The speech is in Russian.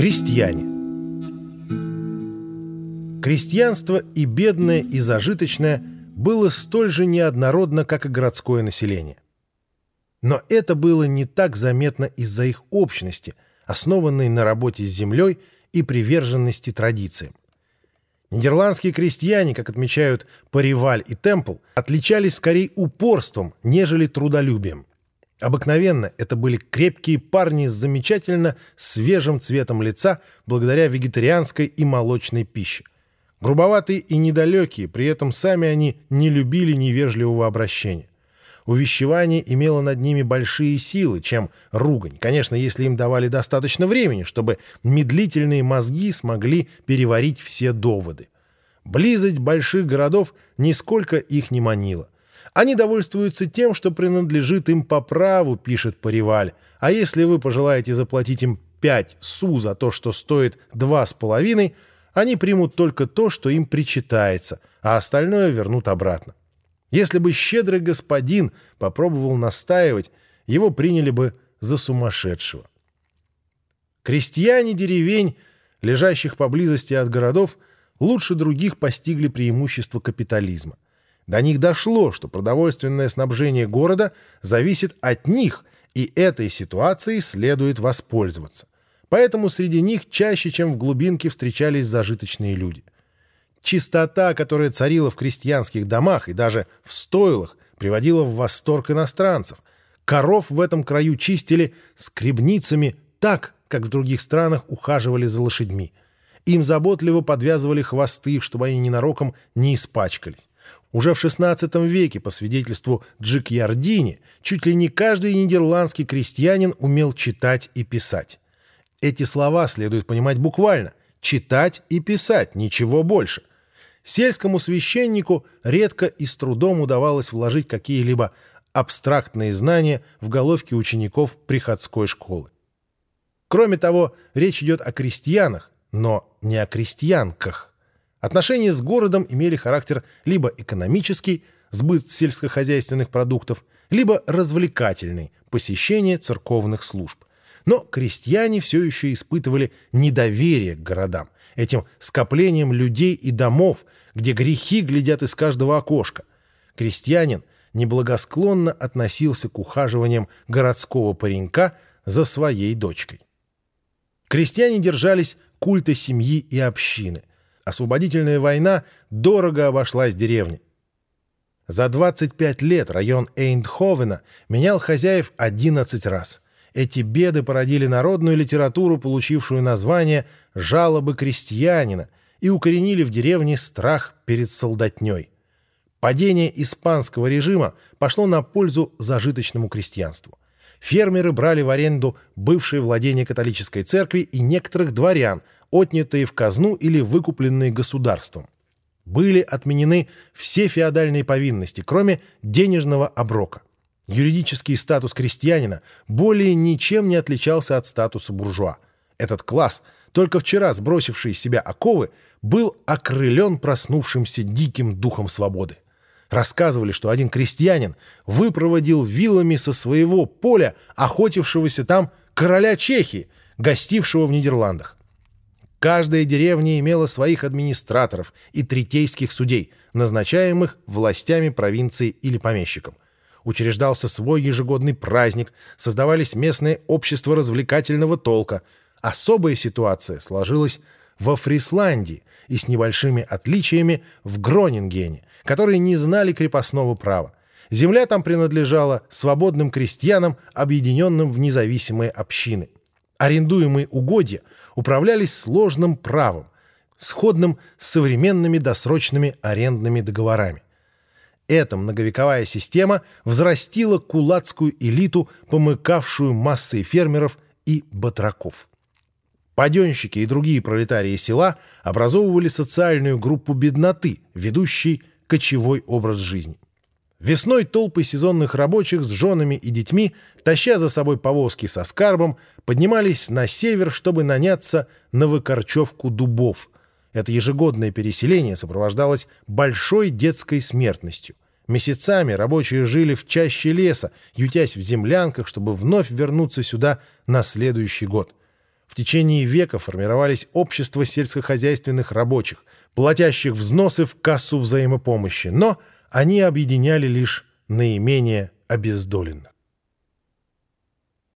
Крестьяне. Крестьянство и бедное, и зажиточное было столь же неоднородно, как и городское население. Но это было не так заметно из-за их общности, основанной на работе с землей и приверженности традициям. Нидерландские крестьяне, как отмечают Париваль и Темпл, отличались скорее упорством, нежели трудолюбием. Обыкновенно это были крепкие парни с замечательно свежим цветом лица благодаря вегетарианской и молочной пище. Грубоватые и недалекие, при этом сами они не любили невежливого обращения. Увещевание имело над ними большие силы, чем ругань. Конечно, если им давали достаточно времени, чтобы медлительные мозги смогли переварить все доводы. Близость больших городов нисколько их не манила. Они довольствуются тем, что принадлежит им по праву, пишет Париваль. А если вы пожелаете заплатить им 5 су за то, что стоит два с половиной, они примут только то, что им причитается, а остальное вернут обратно. Если бы щедрый господин попробовал настаивать, его приняли бы за сумасшедшего. Крестьяне деревень, лежащих поблизости от городов, лучше других постигли преимущество капитализма. До них дошло, что продовольственное снабжение города зависит от них, и этой ситуацией следует воспользоваться. Поэтому среди них чаще, чем в глубинке, встречались зажиточные люди. Чистота, которая царила в крестьянских домах и даже в стойлах, приводила в восторг иностранцев. Коров в этом краю чистили скребницами так, как в других странах ухаживали за лошадьми. Им заботливо подвязывали хвосты, чтобы они ненароком не испачкались. Уже в XVI веке, по свидетельству Джик Ярдини, чуть ли не каждый нидерландский крестьянин умел читать и писать. Эти слова следует понимать буквально. Читать и писать, ничего больше. Сельскому священнику редко и с трудом удавалось вложить какие-либо абстрактные знания в головки учеников приходской школы. Кроме того, речь идет о крестьянах, но не о крестьянках. Отношения с городом имели характер либо экономический, сбыт сельскохозяйственных продуктов, либо развлекательный, посещение церковных служб. Но крестьяне все еще испытывали недоверие к городам, этим скоплением людей и домов, где грехи глядят из каждого окошка. Крестьянин неблагосклонно относился к ухаживаниям городского паренька за своей дочкой. Крестьяне держались культа семьи и общины освободительная война дорого обошлась деревне. За 25 лет район Эйндховена менял хозяев 11 раз. Эти беды породили народную литературу, получившую название «Жалобы крестьянина», и укоренили в деревне страх перед солдатней. Падение испанского режима пошло на пользу зажиточному крестьянству. Фермеры брали в аренду бывшие владения католической церкви и некоторых дворян, отнятые в казну или выкупленные государством. Были отменены все феодальные повинности, кроме денежного оброка. Юридический статус крестьянина более ничем не отличался от статуса буржуа. Этот класс, только вчера сбросивший из себя оковы, был окрылен проснувшимся диким духом свободы. Рассказывали, что один крестьянин выпроводил вилами со своего поля охотившегося там короля Чехии, гостившего в Нидерландах. Каждая деревня имела своих администраторов и третейских судей, назначаемых властями провинции или помещиком. Учреждался свой ежегодный праздник, создавались местные общества развлекательного толка. Особая ситуация сложилась во Фрисландии и с небольшими отличиями в Гронингене, которые не знали крепостного права. Земля там принадлежала свободным крестьянам, объединенным в независимые общины. Арендуемые угодья управлялись сложным правом, сходным с современными досрочными арендными договорами. Эта многовековая система взрастила кулацкую элиту, помыкавшую массой фермеров и батраков. Паденщики и другие пролетарии села образовывали социальную группу бедноты, ведущей кочевой образ жизни. Весной толпы сезонных рабочих с женами и детьми, таща за собой повозки со скарбом, поднимались на север, чтобы наняться на выкорчевку дубов. Это ежегодное переселение сопровождалось большой детской смертностью. Месяцами рабочие жили в чаще леса, ютясь в землянках, чтобы вновь вернуться сюда на следующий год. В течение века формировались общества сельскохозяйственных рабочих, платящих взносы в кассу взаимопомощи, но они объединяли лишь наименее обездоленных.